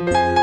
you